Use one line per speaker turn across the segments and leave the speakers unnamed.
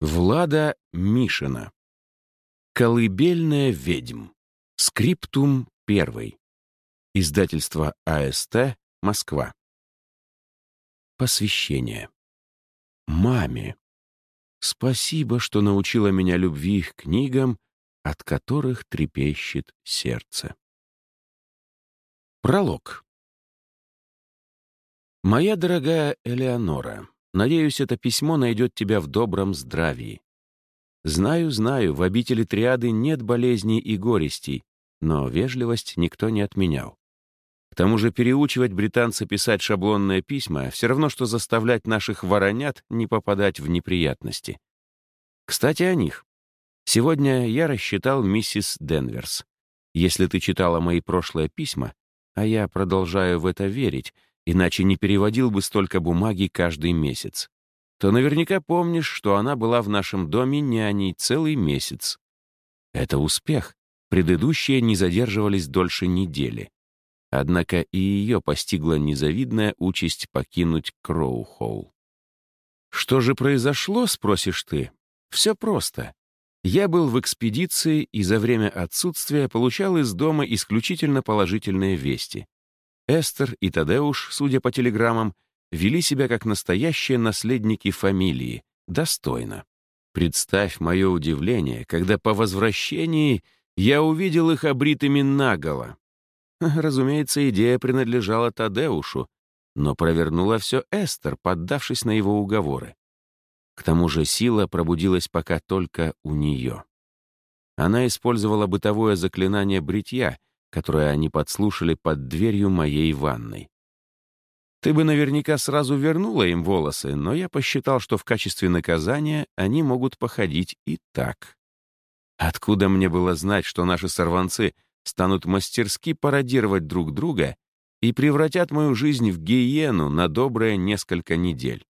Влада Мишина. Колыбельная ведьм. Скриптум первый. Издательство АСТ, Москва. Посвящение. Маме. Спасибо, что научила меня любви к книгам, от которых трепещет сердце. Пролог. Моя дорогая Элеонора, Надеюсь, это письмо найдет тебя в добром здравии. Знаю, знаю, в обители триады нет болезней и горестей, но вежливость никто не отменял. К тому же переучивать британца писать шаблонные письма все равно, что заставлять наших воронят не попадать в неприятности. Кстати, о них. Сегодня я рассчитал миссис Денверс. Если ты читала мои прошлые письма, а я продолжаю в это верить, иначе не переводил бы столько бумаги каждый месяц, то наверняка помнишь, что она была в нашем доме няней целый месяц. Это успех. Предыдущие не задерживались дольше недели. Однако и ее постигла незавидная участь покинуть Кроу-Холл. Что же произошло, спросишь ты? Все просто. Я был в экспедиции и за время отсутствия получал из дома исключительно положительные вести. Эстер и Тадеуш, судя по телеграммам, вели себя как настоящие наследники фамилии, достойно. Представь мое удивление, когда по возвращении я увидел их обритыми наголо. Разумеется, идея принадлежала Тадеушу, но провернула все Эстер, поддавшись на его уговоры. К тому же сила пробудилась пока только у нее. Она использовала бытовое заклинание бритья — которое они подслушали под дверью моей ванной. Ты бы наверняка сразу вернула им волосы, но я посчитал, что в качестве наказания они могут походить и так. Откуда мне было знать, что наши сорванцы станут мастерски пародировать друг друга и превратят мою жизнь в гиену на доброе несколько недель?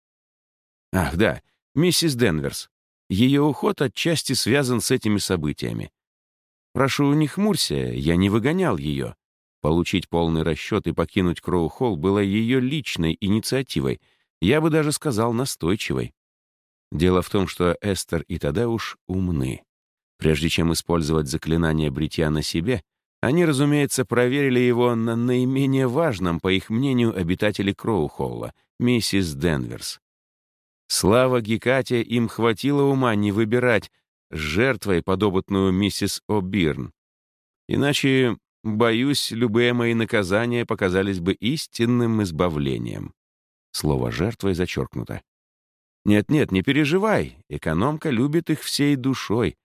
Ах да, миссис Денверс. Ее уход отчасти связан с этими событиями. Прошу, не хмурься, я не выгонял ее. Получить полный расчет и покинуть Кроу-Холл было ее личной инициативой, я бы даже сказал настойчивой. Дело в том, что Эстер и Тадеуш умны. Прежде чем использовать заклинание бритья на себе, они, разумеется, проверили его на наименее важном, по их мнению, обитателе Кроу-Холла, миссис Денверс. Слава Гекате им хватило ума не выбирать, жертвой подопытную миссис О'Бирн. Иначе, боюсь, любые мои наказания показались бы истинным избавлением. Слово «жертвой» зачеркнуто. Нет-нет, не переживай, экономка любит их всей душой.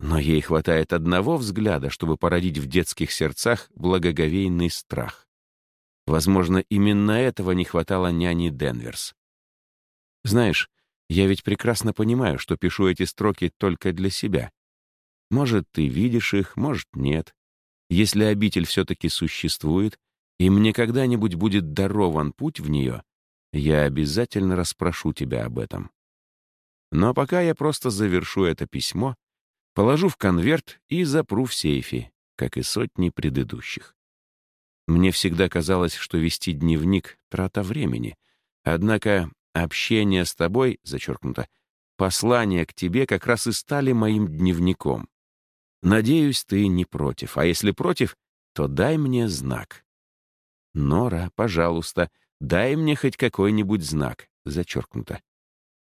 Но ей хватает одного взгляда, чтобы породить в детских сердцах благоговейный страх. Возможно, именно этого не хватало няне Денверс. Знаешь, я ведь прекрасно понимаю, что пишу эти строки только для себя. Может, ты видишь их, может, нет. Если обитель все-таки существует, и мне когда-нибудь будет дарован путь в нее, я обязательно расспрошу тебя об этом. Но пока я просто завершу это письмо, положу в конверт и запру в сейфе, как и сотни предыдущих. Мне всегда казалось, что вести дневник — трата времени. Однако Общение с тобой, зачеркнуто, послания к тебе как раз и стали моим дневником. Надеюсь, ты не против, а если против, то дай мне знак. Нора, пожалуйста, дай мне хоть какой-нибудь знак, зачеркнуто.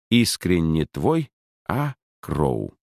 Искренне твой А. Кроу.